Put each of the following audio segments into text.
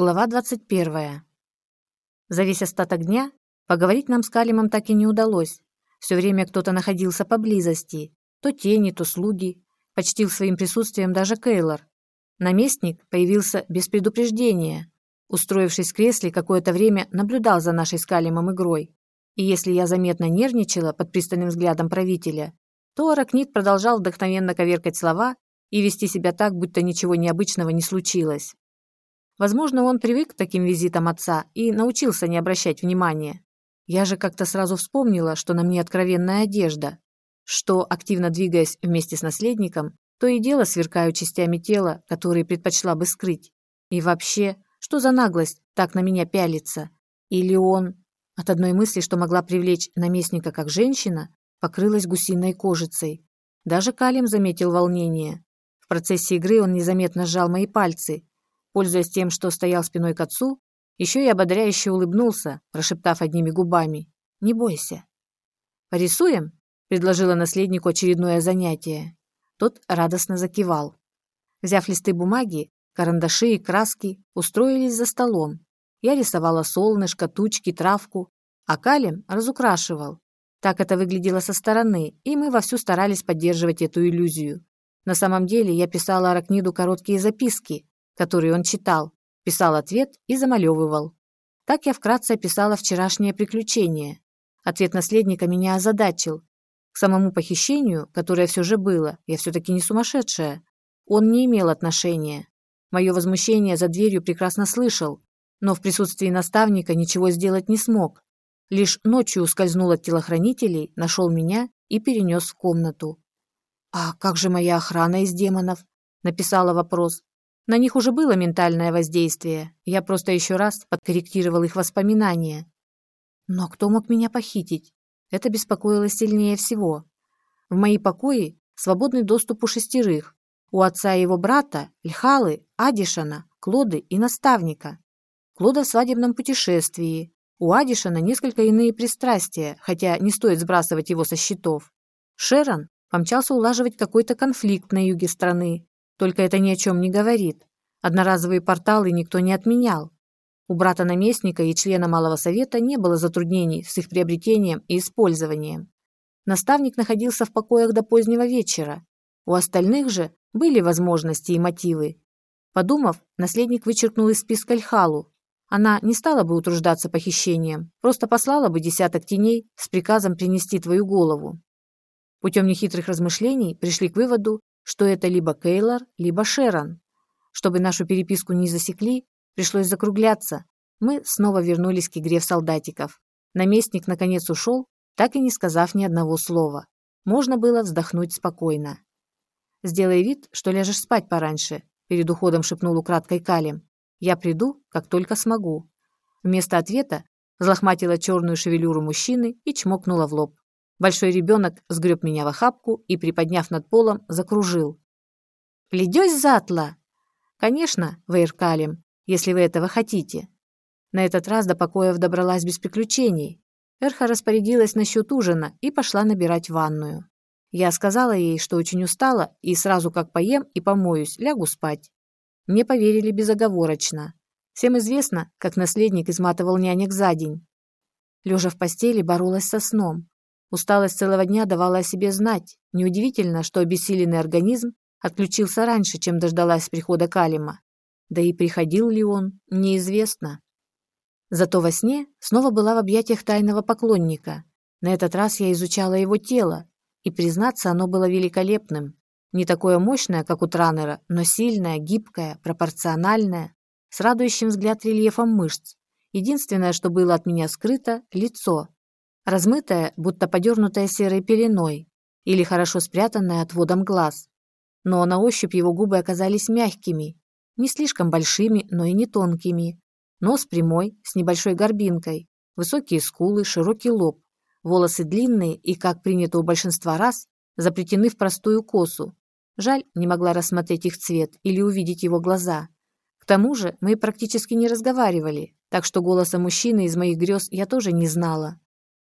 Глава 21. За весь остаток дня поговорить нам с Калимом так и не удалось. Все время кто-то находился поблизости. То тени, то слуги. Почтил своим присутствием даже Кейлор. Наместник появился без предупреждения. Устроившись в кресле, какое-то время наблюдал за нашей с Калимом игрой. И если я заметно нервничала под пристальным взглядом правителя, то Аракнит продолжал вдохновенно коверкать слова и вести себя так, будто ничего необычного не случилось. Возможно, он привык к таким визитам отца и научился не обращать внимания. Я же как-то сразу вспомнила, что на мне откровенная одежда, что, активно двигаясь вместе с наследником, то и дело сверкаю частями тела, которые предпочла бы скрыть. И вообще, что за наглость так на меня пялится? Или он... От одной мысли, что могла привлечь наместника как женщина, покрылась гусиной кожицей. Даже Калим заметил волнение. В процессе игры он незаметно сжал мои пальцы, Пользуясь тем, что стоял спиной к отцу, еще и ободряюще улыбнулся, прошептав одними губами «Не бойся». «Порисуем?» – предложила наследнику очередное занятие. Тот радостно закивал. Взяв листы бумаги, карандаши и краски, устроились за столом. Я рисовала солнышко, тучки, травку, а Калим разукрашивал. Так это выглядело со стороны, и мы вовсю старались поддерживать эту иллюзию. На самом деле я писала Аракниду короткие записки, который он читал, писал ответ и замалевывал. Так я вкратце описала вчерашнее приключение. Ответ наследника меня озадачил. К самому похищению, которое все же было, я все-таки не сумасшедшая. Он не имел отношения. Мое возмущение за дверью прекрасно слышал, но в присутствии наставника ничего сделать не смог. Лишь ночью ускользнул от телохранителей, нашел меня и перенес в комнату. «А как же моя охрана из демонов?» – написала вопрос. На них уже было ментальное воздействие, я просто еще раз подкорректировал их воспоминания. Но кто мог меня похитить? Это беспокоило сильнее всего. В мои покои свободный доступ у шестерых. У отца и его брата, Льхалы, Адишана, Клоды и наставника. Клода в свадебном путешествии. У Адишана несколько иные пристрастия, хотя не стоит сбрасывать его со счетов. Шерон помчался улаживать какой-то конфликт на юге страны, только это ни о чем не говорит. Одноразовые порталы никто не отменял. У брата наместника и члена Малого Совета не было затруднений с их приобретением и использованием. Наставник находился в покоях до позднего вечера. У остальных же были возможности и мотивы. Подумав, наследник вычеркнул из списка Льхалу. Она не стала бы утруждаться похищением, просто послала бы десяток теней с приказом принести твою голову. Путем нехитрых размышлений пришли к выводу, что это либо Кейлор, либо Шерон. Чтобы нашу переписку не засекли, пришлось закругляться. Мы снова вернулись к игре в солдатиков. Наместник наконец ушел, так и не сказав ни одного слова. Можно было вздохнуть спокойно. «Сделай вид, что ляжешь спать пораньше», перед уходом шепнул украдкой Калим. «Я приду, как только смогу». Вместо ответа взлохматила черную шевелюру мужчины и чмокнула в лоб. Большой ребенок сгреб меня в охапку и, приподняв над полом, закружил. «Пледёсь затла!» «Конечно, Вейркалим, если вы этого хотите». На этот раз до покоев добралась без приключений. Эрха распорядилась насчет ужина и пошла набирать ванную. Я сказала ей, что очень устала, и сразу как поем и помоюсь, лягу спать. Мне поверили безоговорочно. Всем известно, как наследник изматывал нянек за день. Лежа в постели, боролась со сном. Усталость целого дня давала о себе знать. Неудивительно, что обессиленный организм отключился раньше, чем дождалась прихода Калима. Да и приходил ли он, неизвестно. Зато во сне снова была в объятиях тайного поклонника. На этот раз я изучала его тело, и, признаться, оно было великолепным. Не такое мощное, как у Транера, но сильное, гибкое, пропорциональное, с радующим взгляд рельефом мышц. Единственное, что было от меня скрыто – лицо, размытая, будто подернутая серой пеленой, или хорошо спрятанная отводом глаз. Но на ощупь его губы оказались мягкими, не слишком большими, но и не тонкими. Нос прямой, с небольшой горбинкой, высокие скулы, широкий лоб, волосы длинные и, как принято у большинства раз, заплетены в простую косу. Жаль, не могла рассмотреть их цвет или увидеть его глаза. К тому же мы практически не разговаривали, так что голоса мужчины из моих грез я тоже не знала.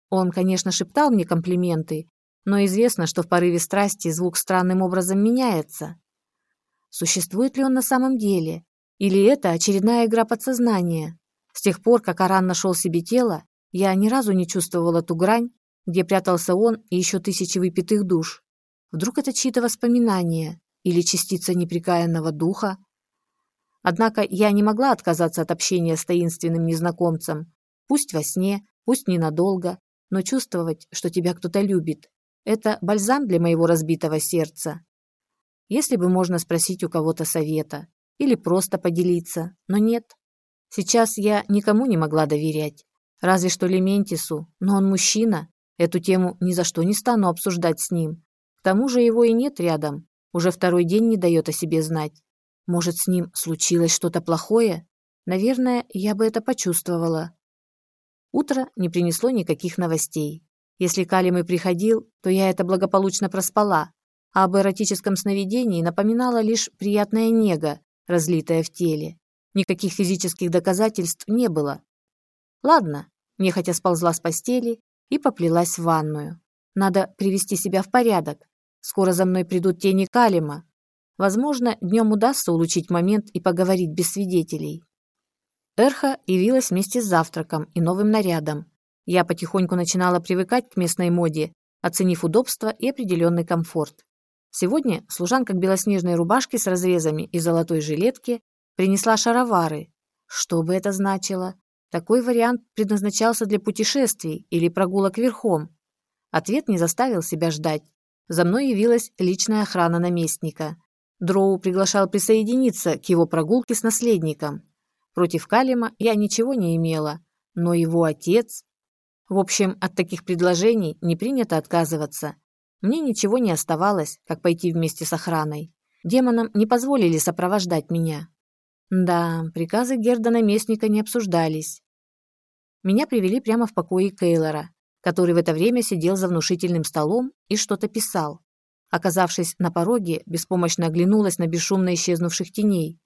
Он, конечно, шептал мне комплименты, но известно, что в порыве страсти звук странным образом меняется. Существует ли он на самом деле? Или это очередная игра подсознания? С тех пор, как Аран нашел себе тело, я ни разу не чувствовала ту грань, где прятался он и еще тысячи выпитых душ. Вдруг это чьи-то воспоминания или частица неприкаянного духа? Однако я не могла отказаться от общения с таинственным незнакомцем, пусть во сне, пусть ненадолго, но чувствовать, что тебя кто-то любит, это бальзам для моего разбитого сердца. Если бы можно спросить у кого-то совета или просто поделиться, но нет. Сейчас я никому не могла доверять, разве что Лементису, но он мужчина, эту тему ни за что не стану обсуждать с ним. К тому же его и нет рядом, уже второй день не дает о себе знать. Может, с ним случилось что-то плохое? Наверное, я бы это почувствовала. Утро не принесло никаких новостей. Если Калим и приходил, то я это благополучно проспала, а об эротическом сновидении напоминала лишь приятная нега, разлитая в теле. Никаких физических доказательств не было. Ладно, нехотя сползла с постели и поплелась в ванную. Надо привести себя в порядок. Скоро за мной придут тени Калима. Возможно, днем удастся улучшить момент и поговорить без свидетелей. Эрха явилась вместе с завтраком и новым нарядом. Я потихоньку начинала привыкать к местной моде, оценив удобство и определенный комфорт. Сегодня служанка к белоснежной рубашке с разрезами и золотой жилетке принесла шаровары. Что бы это значило? Такой вариант предназначался для путешествий или прогулок верхом. Ответ не заставил себя ждать. За мной явилась личная охрана наместника. Дроу приглашал присоединиться к его прогулке с наследником. Против Калима я ничего не имела, но его отец... В общем, от таких предложений не принято отказываться. Мне ничего не оставалось, как пойти вместе с охраной. Демонам не позволили сопровождать меня. Да, приказы Герда-наместника не обсуждались. Меня привели прямо в покои Кейлора, который в это время сидел за внушительным столом и что-то писал. Оказавшись на пороге, беспомощно оглянулась на бесшумно исчезнувших теней.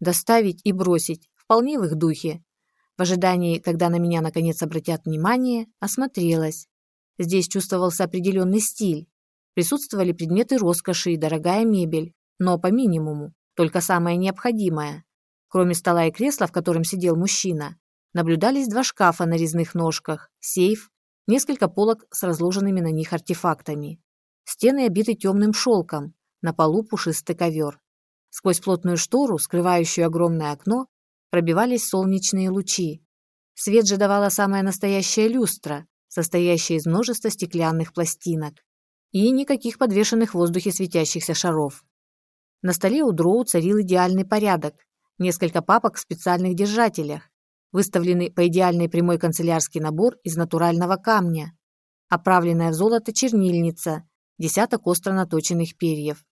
Доставить и бросить, вполне в их духе. В ожидании, когда на меня наконец обратят внимание, осмотрелась. Здесь чувствовался определенный стиль. Присутствовали предметы роскоши и дорогая мебель, но по минимуму, только самое необходимое. Кроме стола и кресла, в котором сидел мужчина, наблюдались два шкафа на резных ножках, сейф, несколько полок с разложенными на них артефактами. Стены обиты темным шелком, на полу пушистый ковер. Сквозь плотную штору, скрывающую огромное окно, пробивались солнечные лучи. Свет же давала самая настоящая люстра, состоящая из множества стеклянных пластинок. И никаких подвешенных в воздухе светящихся шаров. На столе у Дроу царил идеальный порядок. Несколько папок в специальных держателях. Выставленный по идеальной прямой канцелярский набор из натурального камня. Оправленная в золото чернильница, десяток остро наточенных перьев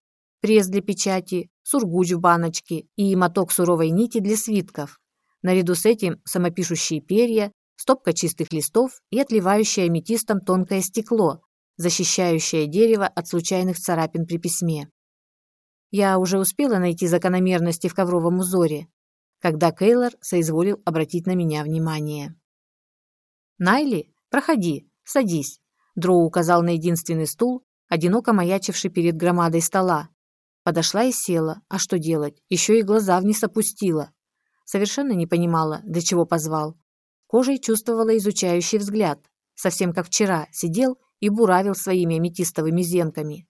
пресс для печати, сургуч в баночке и моток суровой нити для свитков. Наряду с этим самопишущие перья, стопка чистых листов и отливающее аметистом тонкое стекло, защищающее дерево от случайных царапин при письме. Я уже успела найти закономерности в ковровом узоре, когда Кейлор соизволил обратить на меня внимание. «Найли, проходи, садись», Дроу указал на единственный стул, одиноко маячивший перед громадой стола, Подошла и села. А что делать? Еще и глаза вниз опустила. Совершенно не понимала, для чего позвал. Кожей чувствовала изучающий взгляд. Совсем как вчера, сидел и буравил своими аметистовыми зенками.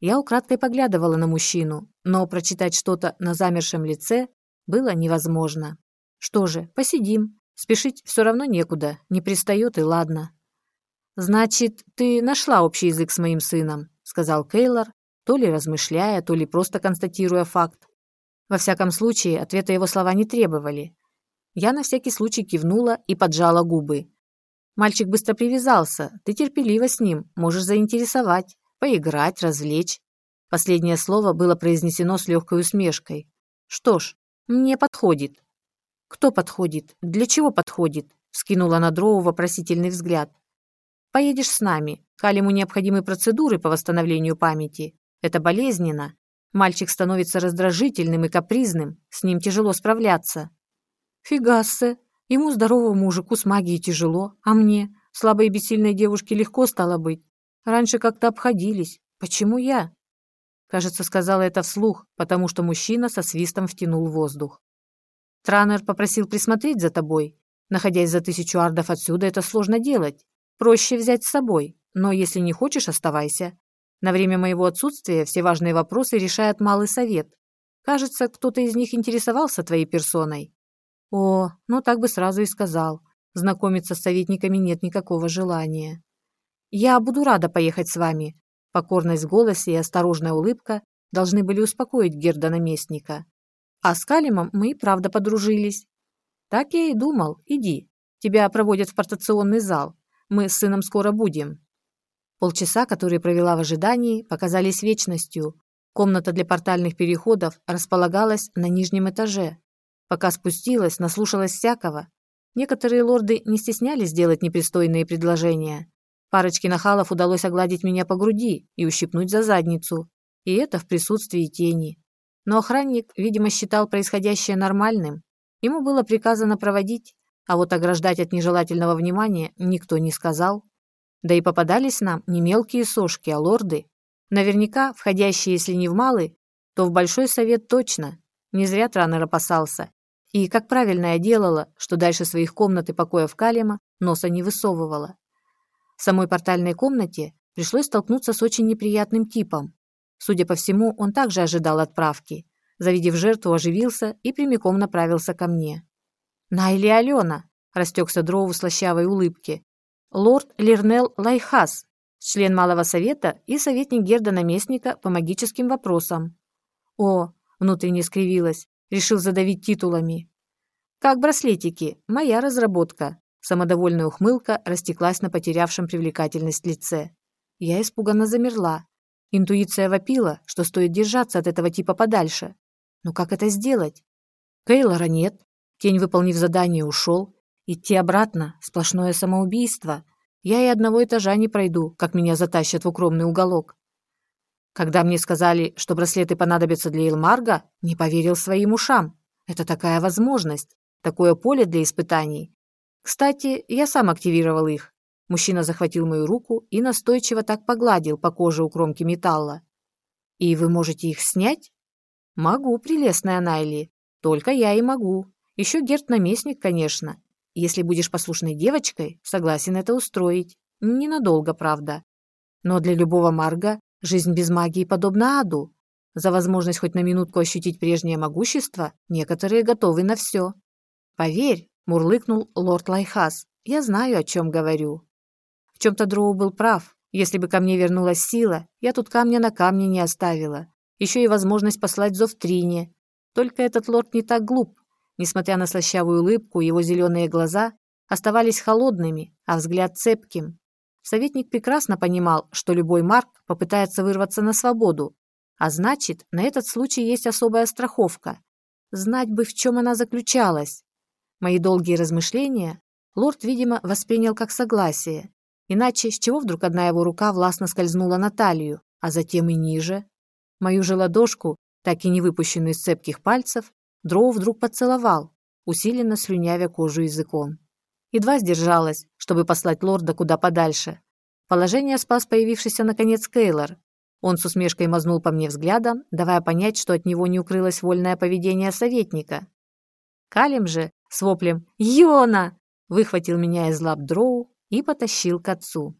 Я украдкой поглядывала на мужчину, но прочитать что-то на замершем лице было невозможно. Что же, посидим. Спешить все равно некуда, не пристает и ладно. «Значит, ты нашла общий язык с моим сыном», — сказал Кейлор, то ли размышляя, то ли просто констатируя факт. Во всяком случае, ответа его слова не требовали. Я на всякий случай кивнула и поджала губы. Мальчик быстро привязался, ты терпеливо с ним, можешь заинтересовать, поиграть, развлечь. Последнее слово было произнесено с легкой усмешкой. Что ж, мне подходит. Кто подходит? Для чего подходит? Скинула на Дроу вопросительный взгляд. Поедешь с нами. Калиму необходимы процедуры по восстановлению памяти. Это болезненно. Мальчик становится раздражительным и капризным, с ним тяжело справляться. Фигассе. Ему здоровому мужику с магией тяжело, а мне, слабой и бессильной девушке, легко стало быть. Раньше как-то обходились. Почему я? Кажется, сказала это вслух, потому что мужчина со свистом втянул воздух. Транер попросил присмотреть за тобой. Находясь за тысячу ардов отсюда, это сложно делать. Проще взять с собой, но если не хочешь, оставайся. На время моего отсутствия все важные вопросы решает Малый Совет. Кажется, кто-то из них интересовался твоей персоной. О, ну так бы сразу и сказал. Знакомиться с советниками нет никакого желания. Я буду рада поехать с вами. Покорность в голосе и осторожная улыбка должны были успокоить Герда-наместника. А с Калимом мы и правда подружились. Так я и думал. Иди. Тебя проводят в портационный зал. Мы с сыном скоро будем. Полчаса, которые провела в ожидании, показались вечностью. Комната для портальных переходов располагалась на нижнем этаже. Пока спустилась, наслушалась всякого. Некоторые лорды не стеснялись делать непристойные предложения. Парочке нахалов удалось огладить меня по груди и ущипнуть за задницу. И это в присутствии тени. Но охранник, видимо, считал происходящее нормальным. Ему было приказано проводить, а вот ограждать от нежелательного внимания никто не сказал. Да и попадались нам не мелкие сошки, а лорды. Наверняка, входящие, если не в малый, то в большой совет точно. Не зря Транер опасался. И, как правильно я делала, что дальше своих комнат и покоев Калима носа не высовывала. В самой портальной комнате пришлось столкнуться с очень неприятным типом. Судя по всему, он также ожидал отправки. Завидев жертву, оживился и прямиком направился ко мне. «Найли Алена!» – растекся дроу слащавой улыбки. «Лорд Лернел Лайхас, член Малого Совета и советник Герда-наместника по магическим вопросам». «О!» – внутренне скривилась, решил задавить титулами. «Как браслетики, моя разработка». Самодовольная ухмылка растеклась на потерявшем привлекательность лице. Я испуганно замерла. Интуиция вопила, что стоит держаться от этого типа подальше. Но как это сделать? Кейлора нет. Тень, выполнив задание, ушел. Идти обратно – сплошное самоубийство. Я и одного этажа не пройду, как меня затащат в укромный уголок. Когда мне сказали, что браслеты понадобятся для Илмарга, не поверил своим ушам. Это такая возможность, такое поле для испытаний. Кстати, я сам активировал их. Мужчина захватил мою руку и настойчиво так погладил по коже у кромки металла. «И вы можете их снять?» «Могу, прелестная Найли. Только я и могу. Еще Герт-наместник, конечно. Если будешь послушной девочкой, согласен это устроить. Ненадолго, правда. Но для любого Марга жизнь без магии подобна аду. За возможность хоть на минутку ощутить прежнее могущество некоторые готовы на все. Поверь, мурлыкнул лорд Лайхас. Я знаю, о чем говорю. В чем-то Дроу был прав. Если бы ко мне вернулась сила, я тут камня на камне не оставила. Еще и возможность послать зов Трине. Только этот лорд не так глуп. Несмотря на слащавую улыбку, его зеленые глаза оставались холодными, а взгляд цепким. Советник прекрасно понимал, что любой маг попытается вырваться на свободу, а значит, на этот случай есть особая страховка. Знать бы, в чем она заключалась. Мои долгие размышления лорд, видимо, воспринял как согласие. Иначе с чего вдруг одна его рука властно скользнула на талию, а затем и ниже? Мою же ладошку, так и не выпущенную из цепких пальцев, Дроу вдруг поцеловал, усиленно слюнявя кожу языком. Едва сдержалась, чтобы послать лорда куда подальше. Положение спас появившийся наконец Кейлор. Он с усмешкой мазнул по мне взглядом, давая понять, что от него не укрылось вольное поведение советника. Калим же с воплем «Йона!» выхватил меня из лап дроу и потащил к отцу.